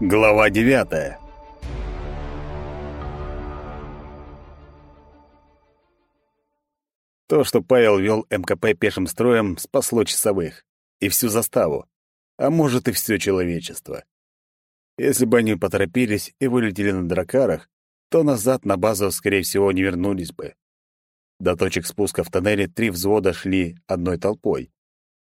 Глава девятая То, что Павел вел МКП пешим строем, спасло часовых. И всю заставу. А может, и все человечество. Если бы они поторопились и вылетели на дракарах, то назад на базу, скорее всего, не вернулись бы. До точек спуска в тоннеле три взвода шли одной толпой.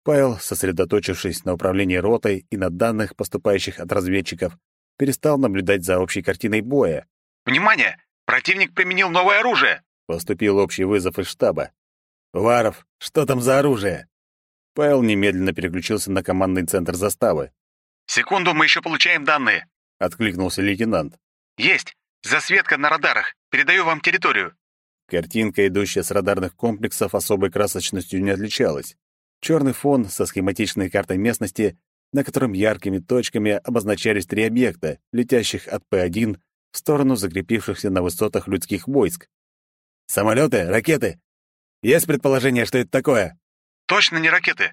Павел, сосредоточившись на управлении ротой и на данных, поступающих от разведчиков, перестал наблюдать за общей картиной боя. «Внимание! Противник применил новое оружие!» Поступил общий вызов из штаба. «Варов, что там за оружие?» Павел немедленно переключился на командный центр заставы. «Секунду, мы еще получаем данные!» — откликнулся лейтенант. «Есть! Засветка на радарах! Передаю вам территорию!» Картинка, идущая с радарных комплексов, особой красочностью не отличалась. Черный фон со схематичной картой местности, на котором яркими точками обозначались три объекта, летящих от П-1 в сторону закрепившихся на высотах людских войск. «Самолеты? Ракеты? Есть предположение, что это такое?» «Точно не ракеты.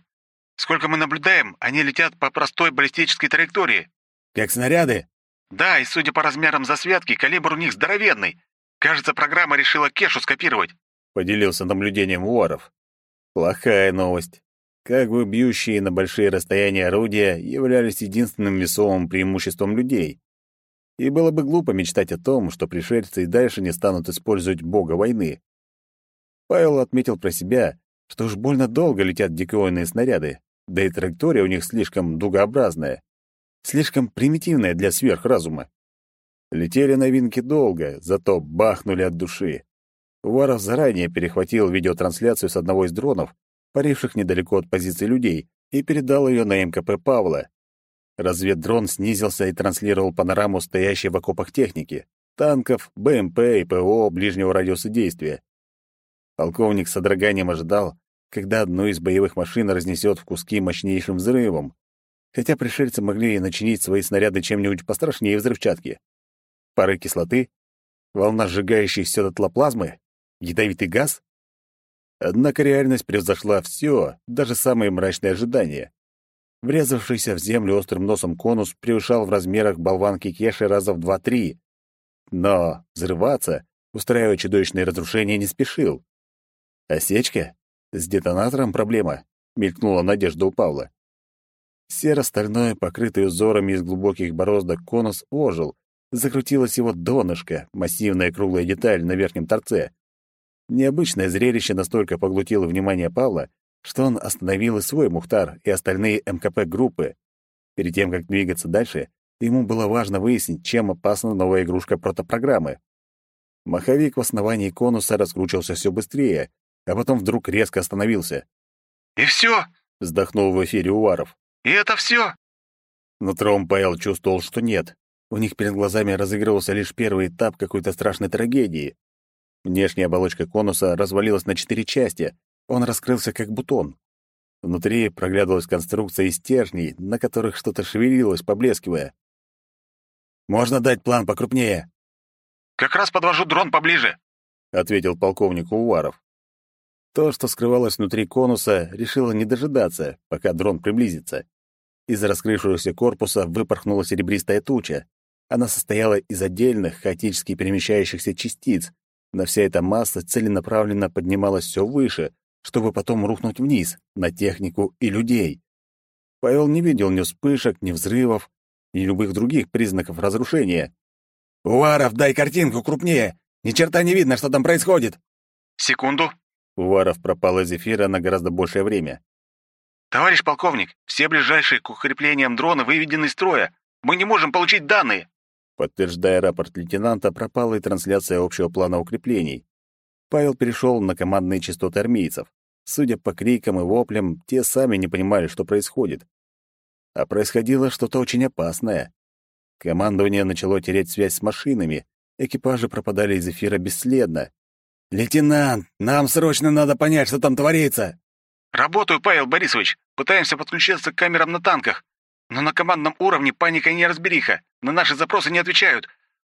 Сколько мы наблюдаем, они летят по простой баллистической траектории». «Как снаряды?» «Да, и судя по размерам засветки, калибр у них здоровенный. Кажется, программа решила Кешу скопировать», — поделился наблюдением Уоров. «Плохая новость как бы бьющие на большие расстояния орудия являлись единственным весомым преимуществом людей. И было бы глупо мечтать о том, что пришельцы и дальше не станут использовать бога войны. Павел отметил про себя, что уж больно долго летят дикоидные снаряды, да и траектория у них слишком дугообразная, слишком примитивная для сверхразума. Летели новинки долго, зато бахнули от души. Уваров заранее перехватил видеотрансляцию с одного из дронов паривших недалеко от позиции людей, и передал ее на МКП Павла. Разведдрон снизился и транслировал панораму стоящей в окопах техники, танков, БМП и ПО ближнего радиуса действия. Полковник с содроганием ожидал, когда одну из боевых машин разнесет в куски мощнейшим взрывом, хотя пришельцы могли и начинить свои снаряды чем-нибудь пострашнее взрывчатки. Пары кислоты, волна сжигающей все дотла плазмы, ядовитый газ. Однако реальность превзошла все, даже самые мрачные ожидания. Врезавшийся в землю острым носом конус превышал в размерах болванки Кеши раза в два-три. Но взрываться, устраивая чудовищные разрушения, не спешил. «Осечка? С детонатором проблема?» — мелькнула надежда у Павла. Серо-стальной, покрытый узорами из глубоких бороздок конус ожил, закрутилось его донышко, массивная круглая деталь на верхнем торце. Необычное зрелище настолько поглотило внимание Павла, что он остановил и свой Мухтар, и остальные МКП-группы. Перед тем, как двигаться дальше, ему было важно выяснить, чем опасна новая игрушка протопрограммы. Маховик в основании конуса раскручивался все быстрее, а потом вдруг резко остановился. «И все?» — вздохнул в эфире Уваров. «И это все?» Нутром Павел чувствовал, что нет. У них перед глазами разыгрывался лишь первый этап какой-то страшной трагедии. Внешняя оболочка конуса развалилась на четыре части. Он раскрылся как бутон. Внутри проглядывалась конструкция из стержней, на которых что-то шевелилось, поблескивая. «Можно дать план покрупнее?» «Как раз подвожу дрон поближе», — ответил полковник Уваров. То, что скрывалось внутри конуса, решило не дожидаться, пока дрон приблизится. Из раскрывшегося корпуса выпорхнула серебристая туча. Она состояла из отдельных, хаотически перемещающихся частиц, но вся эта масса целенаправленно поднималась все выше, чтобы потом рухнуть вниз, на технику и людей. Павел не видел ни вспышек, ни взрывов, ни любых других признаков разрушения. «Уваров, дай картинку крупнее! Ни черта не видно, что там происходит!» «Секунду!» Уваров пропал из эфира на гораздо большее время. «Товарищ полковник, все ближайшие к укреплениям дрона выведены из строя. Мы не можем получить данные!» Подтверждая рапорт лейтенанта, пропала и трансляция общего плана укреплений. Павел перешел на командные частоты армейцев. Судя по крикам и воплям, те сами не понимали, что происходит. А происходило что-то очень опасное. Командование начало терять связь с машинами, экипажи пропадали из эфира бесследно. «Лейтенант, нам срочно надо понять, что там творится!» «Работаю, Павел Борисович. Пытаемся подключиться к камерам на танках. Но на командном уровне паника и неразбериха. На наши запросы не отвечают.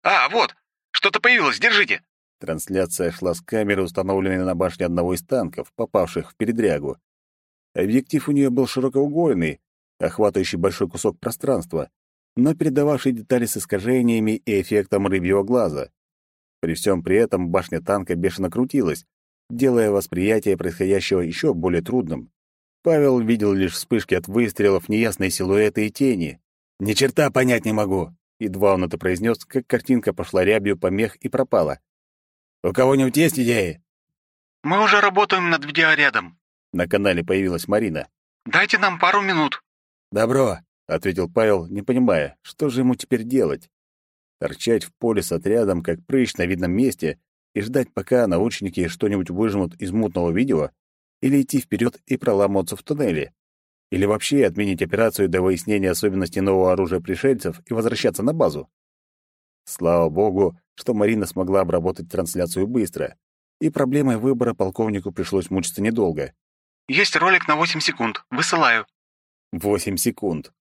А, вот, что-то появилось, держите. Трансляция шла с камеры, установленной на башне одного из танков, попавших в передрягу. Объектив у нее был широкоугольный, охватывающий большой кусок пространства, но передававший детали с искажениями и эффектом рыбьего глаза. При всем при этом башня танка бешено крутилась, делая восприятие происходящего еще более трудным. Павел видел лишь вспышки от выстрелов, неясные силуэты и тени. «Ни черта понять не могу!» Едва он это произнес, как картинка пошла рябью помех и пропала. «У кого-нибудь есть идеи?» «Мы уже работаем над видеорядом». На канале появилась Марина. «Дайте нам пару минут». «Добро», — ответил Павел, не понимая, что же ему теперь делать. Торчать в поле с отрядом, как прыщ на видном месте, и ждать, пока научники что-нибудь выжмут из мутного видео, или идти вперед и проламываться в туннеле, или вообще отменить операцию до выяснения особенностей нового оружия пришельцев и возвращаться на базу. Слава богу, что Марина смогла обработать трансляцию быстро, и проблемой выбора полковнику пришлось мучиться недолго. «Есть ролик на 8 секунд. Высылаю». Восемь секунд.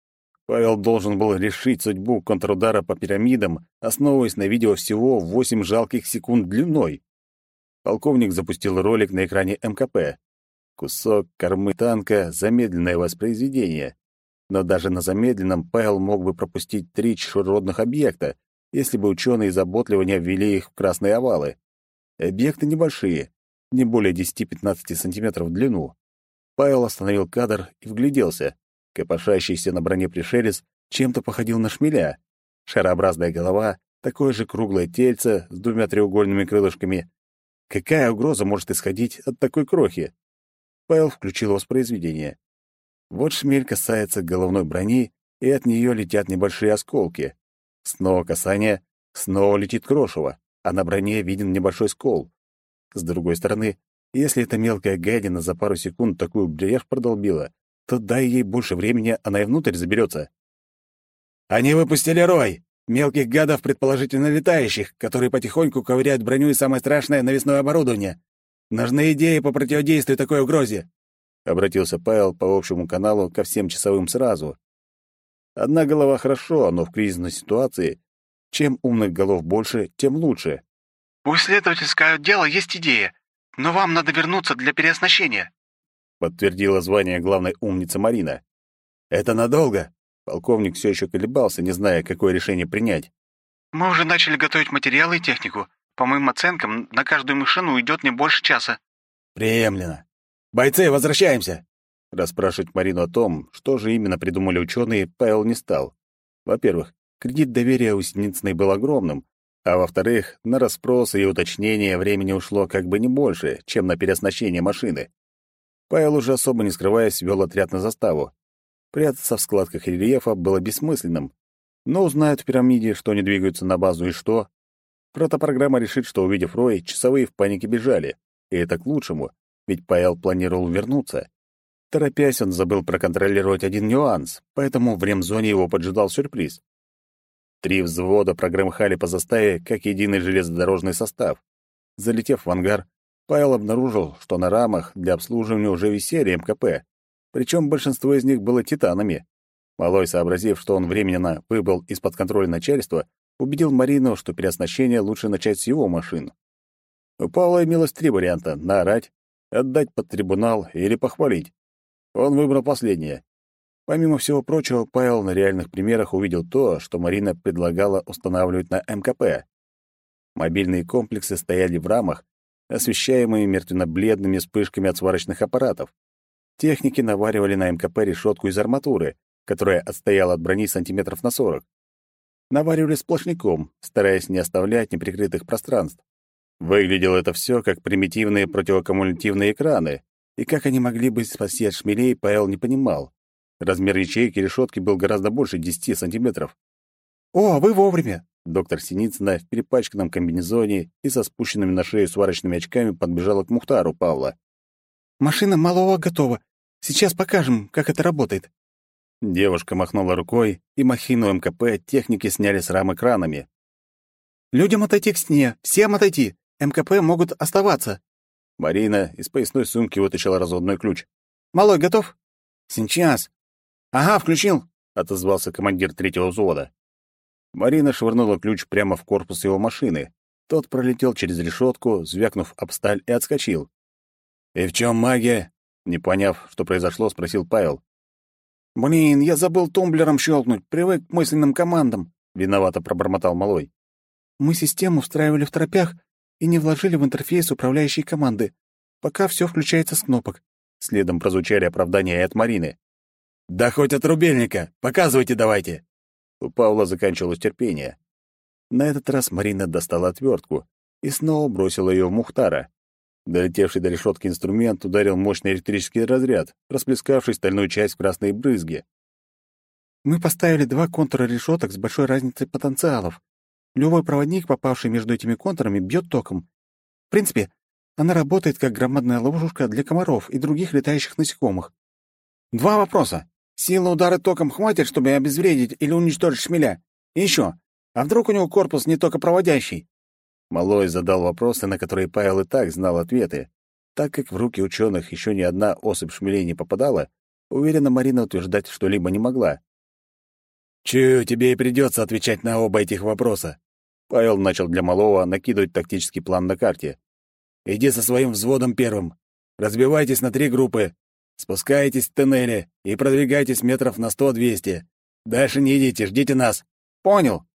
Павел должен был решить судьбу контрудара по пирамидам, основываясь на видео всего в 8 жалких секунд длиной. Полковник запустил ролик на экране МКП. Кусок кормы танка — замедленное воспроизведение. Но даже на замедленном Павел мог бы пропустить три чужеродных объекта, если бы ученые заботливо не ввели их в красные овалы. Объекты небольшие, не более 10-15 сантиметров в длину. Павел остановил кадр и вгляделся. Копошащийся на броне пришелец чем-то походил на шмеля. Шарообразная голова, такое же круглое тельце с двумя треугольными крылышками. Какая угроза может исходить от такой крохи? Павел включил воспроизведение. Вот шмель касается головной брони, и от нее летят небольшие осколки. Снова касание, снова летит крошево, а на броне виден небольшой скол. С другой стороны, если эта мелкая гадина за пару секунд такую брешь продолбила, то дай ей больше времени, она и внутрь заберется. Они выпустили рой! Мелких гадов, предположительно летающих, которые потихоньку ковыряют броню и самое страшное — навесное оборудование. Нужны идеи по противодействию такой угрозе. Обратился Павел по общему каналу ко всем часовым сразу. Одна голова хорошо, но в кризисной ситуации чем умных голов больше, тем лучше. «У исследовательского отдела есть идея, но вам надо вернуться для переоснащения» подтвердила звание главной умницы Марина. Это надолго? Полковник все еще колебался, не зная, какое решение принять. Мы уже начали готовить материалы и технику. По моим оценкам, на каждую машину уйдет не больше часа. Приемлемо. Бойцы, возвращаемся. Расспрашивать Марину о том, что же именно придумали ученые, Павел не стал. Во-первых, кредит доверия у Синицыной был огромным, а во-вторых, на расспросы и уточнения времени ушло как бы не больше, чем на переоснащение машины. Павел уже особо не скрываясь вел отряд на заставу. Прятаться в складках рельефа было бессмысленным. Но узнают в пирамиде, что они двигаются на базу и что. Протопрограмма решит, что, увидев Рой, часовые в панике бежали. И это к лучшему, ведь Павел планировал вернуться. Торопясь, он забыл проконтролировать один нюанс, поэтому в ремзоне его поджидал сюрприз. Три взвода прогромыхали по заставе, как единый железнодорожный состав. Залетев в ангар, Павел обнаружил, что на рамах для обслуживания уже висели МКП, причем большинство из них было титанами. Малой, сообразив, что он временно выбыл из-под контроля начальства, убедил Марину, что переоснащение лучше начать с его машин. У Павла имелось три варианта — наорать, отдать под трибунал или похвалить. Он выбрал последнее. Помимо всего прочего, Павел на реальных примерах увидел то, что Марина предлагала устанавливать на МКП. Мобильные комплексы стояли в рамах, освещаемые мертвенно-бледными вспышками от сварочных аппаратов. Техники наваривали на МКП решетку из арматуры, которая отстояла от брони сантиметров на 40. Наваривали сплошняком, стараясь не оставлять неприкрытых пространств. Выглядело это все как примитивные противокумулятивные экраны, и как они могли бы спасти от шмелей, Павел не понимал. Размер ячейки решетки был гораздо больше 10 сантиметров. «О, вы вовремя!» Доктор Синицына в перепачканном комбинезоне и со спущенными на шею сварочными очками подбежала к Мухтару Павла. «Машина малого готова. Сейчас покажем, как это работает». Девушка махнула рукой, и махину МКП техники сняли с рам экранами. «Людям отойти к стене! Всем отойти! МКП могут оставаться!» Марина из поясной сумки вытащила разводной ключ. «Малой, готов?» «Сейчас!» «Ага, включил!» — отозвался командир третьего взвода. Марина швырнула ключ прямо в корпус его машины. Тот пролетел через решетку, звякнув об сталь, и отскочил. «И в чем магия?» Не поняв, что произошло, спросил Павел. «Блин, я забыл тумблером щелкнуть, привык к мысленным командам», — виновато пробормотал малой. «Мы систему встраивали в тропях и не вложили в интерфейс управляющие команды. Пока все включается с кнопок». Следом прозвучали оправдания и от Марины. «Да хоть от рубельника! Показывайте давайте!» У Павла заканчивалось терпение. На этот раз Марина достала отвертку и снова бросила ее в Мухтара. Долетевший до решетки инструмент ударил мощный электрический разряд, расплескавший стальную часть в красные брызги. «Мы поставили два контура решеток с большой разницей потенциалов. Любой проводник, попавший между этими контурами, бьет током. В принципе, она работает как громадная ловушка для комаров и других летающих насекомых. Два вопроса. Сила удара током хватит, чтобы обезвредить или уничтожить шмеля? И еще, а вдруг у него корпус не только проводящий? Малой задал вопросы, на которые Павел и так знал ответы. Так как в руки ученых еще ни одна особь шмелей не попадала, уверенно Марина утверждать что-либо не могла. «Чую, тебе и придется отвечать на оба этих вопроса». Павел начал для Малого накидывать тактический план на карте. «Иди со своим взводом первым. Разбивайтесь на три группы. Спускайтесь в тоннели и продвигайтесь метров на сто-двести. Дальше не идите, ждите нас». «Понял».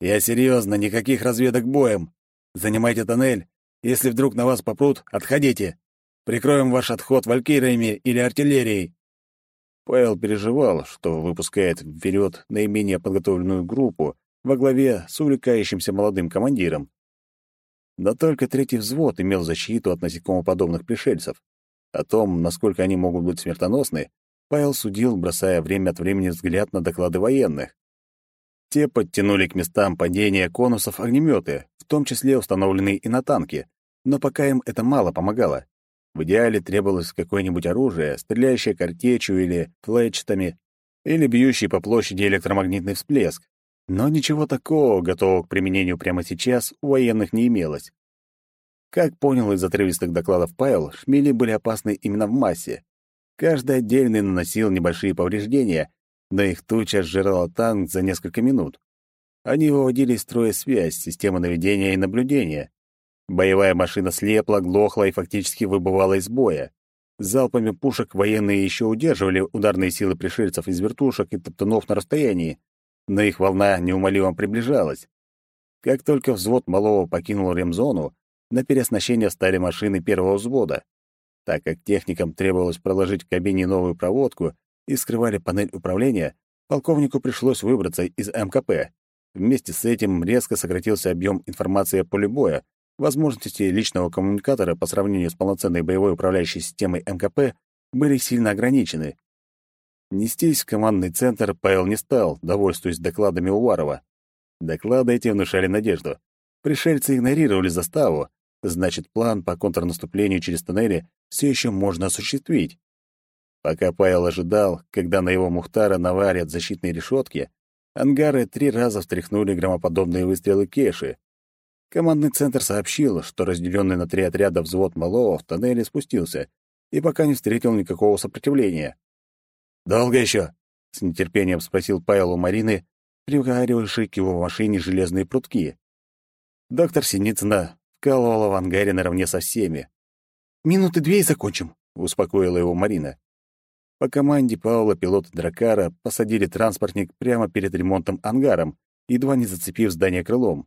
«Я серьезно, никаких разведок боем. Занимайте тоннель. Если вдруг на вас попрут, отходите. Прикроем ваш отход валькириями или артиллерией». Павел переживал, что выпускает вперед наименее подготовленную группу во главе с увлекающимся молодым командиром. Но только третий взвод имел защиту от насекомоподобных пришельцев. О том, насколько они могут быть смертоносны, Павел судил, бросая время от времени взгляд на доклады военных. Те подтянули к местам падения конусов огнеметы, в том числе установленные и на танке, но пока им это мало помогало. В идеале требовалось какое-нибудь оружие, стреляющее картечью или флетчатами, или бьющий по площади электромагнитный всплеск. Но ничего такого, готового к применению прямо сейчас, у военных не имелось. Как понял из отрывистых докладов Павел, шмели были опасны именно в массе. Каждый отдельный наносил небольшие повреждения, но их туча сжирала танк за несколько минут. Они выводили из строя связь, системы наведения и наблюдения. Боевая машина слепла, глохла и фактически выбывала из боя. Залпами пушек военные еще удерживали ударные силы пришельцев из вертушек и топтунов на расстоянии, но их волна неумолимо приближалась. Как только взвод малого покинул ремзону, на переоснащение стали машины первого взвода. Так как техникам требовалось проложить в кабине новую проводку, и скрывали панель управления, полковнику пришлось выбраться из МКП. Вместе с этим резко сократился объем информации о поле боя, возможности личного коммуникатора по сравнению с полноценной боевой управляющей системой МКП были сильно ограничены. Нестись в командный центр Павел не стал, довольствуясь докладами Уварова. Доклады эти внушали надежду. Пришельцы игнорировали заставу, значит, план по контрнаступлению через тоннели все еще можно осуществить. Пока Павел ожидал, когда на его Мухтара наварят защитные решетки, ангары три раза встряхнули громоподобные выстрелы Кеши. Командный центр сообщил, что разделенный на три отряда взвод малого в тоннеле спустился и пока не встретил никакого сопротивления. «Долго еще?» — с нетерпением спросил Павел у Марины, приваривавшей к его машине железные прутки. Доктор Синицына вкалывала в ангаре наравне со всеми. «Минуты две и закончим», — успокоила его Марина. По команде Паула пилоты Дракара посадили транспортник прямо перед ремонтом ангаром, едва не зацепив здание крылом.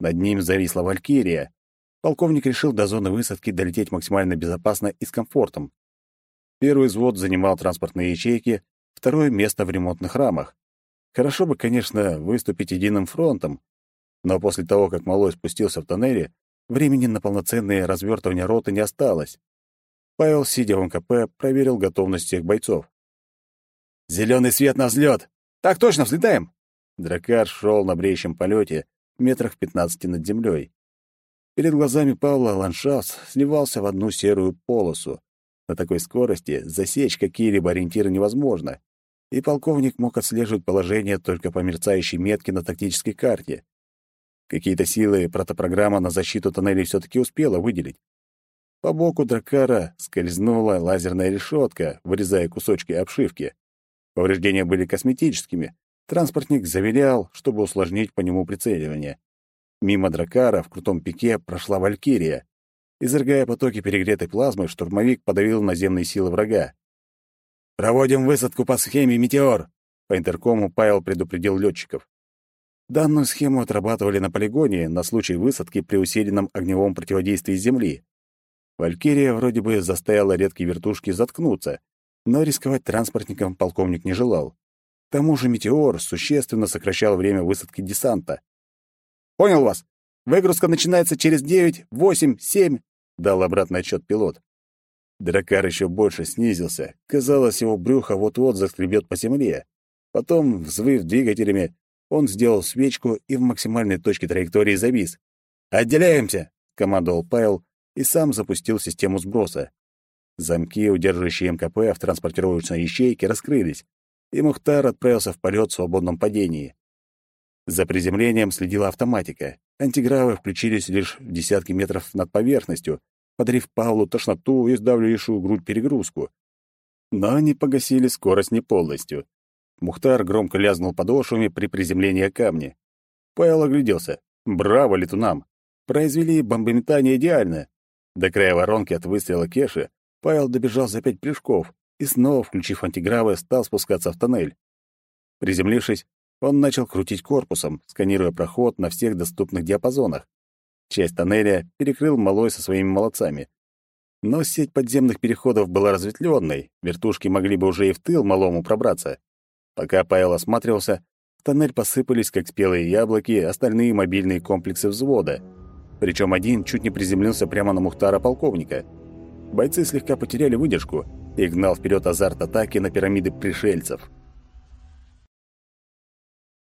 Над ним зависла Валькирия. Полковник решил до зоны высадки долететь максимально безопасно и с комфортом. Первый взвод занимал транспортные ячейки, второе — место в ремонтных рамах. Хорошо бы, конечно, выступить единым фронтом, но после того, как Малой спустился в тоннеле, времени на полноценное развертывание роты не осталось. Павел, сидя в МКП, проверил готовность всех бойцов. «Зеленый свет на взлет! Так точно, взлетаем!» Дракар шел на бреющем полете, метрах в пятнадцати над землей. Перед глазами Павла ландшафт сливался в одну серую полосу. На такой скорости засечь какие-либо ориентиры невозможно, и полковник мог отслеживать положение только по мерцающей метке на тактической карте. Какие-то силы протопрограмма на защиту тоннелей все-таки успела выделить. По боку дракара скользнула лазерная решетка, вырезая кусочки обшивки. Повреждения были косметическими. Транспортник завилял, чтобы усложнить по нему прицеливание. Мимо дракара в крутом пике прошла Валькирия. Изрыгая потоки перегретой плазмы, штурмовик подавил наземные силы врага. «Проводим высадку по схеме «Метеор», — по интеркому Павел предупредил летчиков. Данную схему отрабатывали на полигоне на случай высадки при усиленном огневом противодействии Земли. Валькирия вроде бы заставила редкие вертушки заткнуться, но рисковать транспортником полковник не желал. К тому же «Метеор» существенно сокращал время высадки десанта. «Понял вас. Выгрузка начинается через девять, восемь, семь», — дал обратный отчет пилот. Дракар еще больше снизился. Казалось, его брюхо вот-вот заскребет по земле. Потом, взвыв двигателями, он сделал свечку и в максимальной точке траектории завис. «Отделяемся!» — командовал Павел и сам запустил систему сброса. Замки, удерживающие МКП в транспортировочной ячейке, раскрылись, и Мухтар отправился в полет в свободном падении. За приземлением следила автоматика. Антигравы включились лишь в десятки метров над поверхностью, подарив Павлу тошноту и сдавливающую грудь перегрузку. Но они погасили скорость не полностью. Мухтар громко лязнул подошвами при приземлении камня. Павел огляделся. Браво летунам! Произвели бомбометание идеально. До края воронки от выстрела Кеши Павел добежал за пять прыжков и снова, включив антигравы, стал спускаться в тоннель. Приземлившись, он начал крутить корпусом, сканируя проход на всех доступных диапазонах. Часть тоннеля перекрыл Малой со своими молодцами. Но сеть подземных переходов была разветвленной, вертушки могли бы уже и в тыл Малому пробраться. Пока Павел осматривался, в тоннель посыпались, как спелые яблоки, остальные мобильные комплексы взвода. Причем один чуть не приземлился прямо на Мухтара полковника. Бойцы слегка потеряли выдержку и гнал вперед азарт атаки на пирамиды пришельцев —